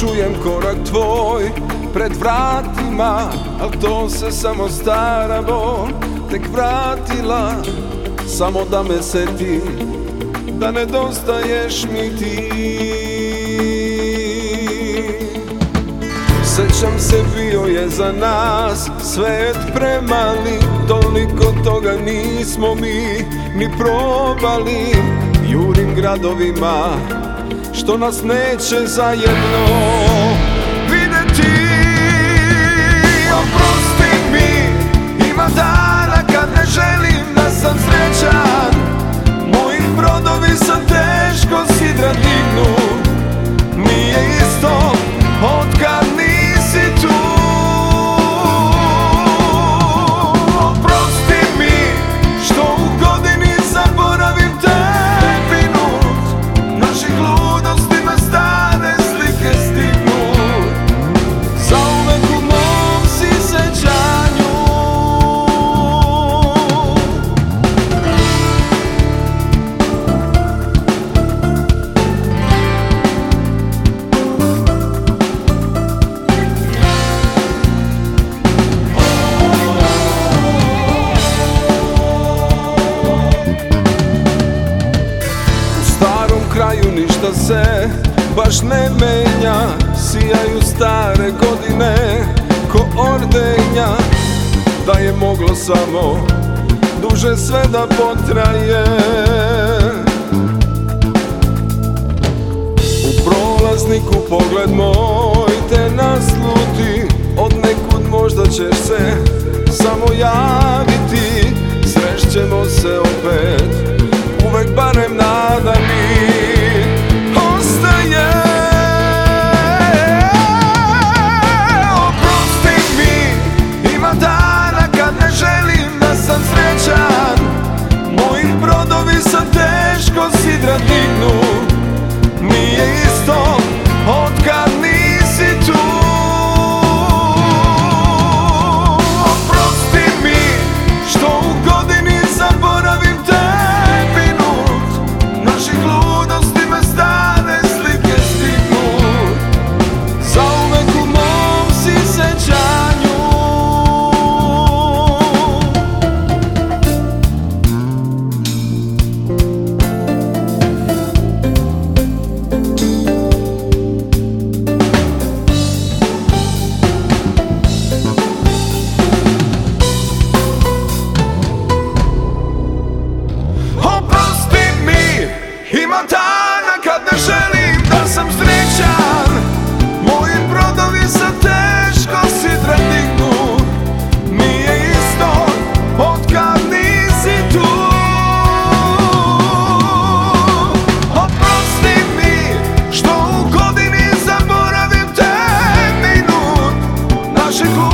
čujem korak tvoj pred vratima Al to se samo stara bol tek vratila Samo da me seti da nedostaješ mi ti. Sećam se bio je za nas svet premali Toliko toga nismo mi ni probali. Jurim gradovima što nas neće zajedno ništa se baš ne menja. Sijaju stare godine ko ordenja. Da je moglo samo duže sve da potraje. U prolazniku pogled moj te nasluti. Od nekud možda ćeš se samo javiti. Srešćemo se opet Krzyku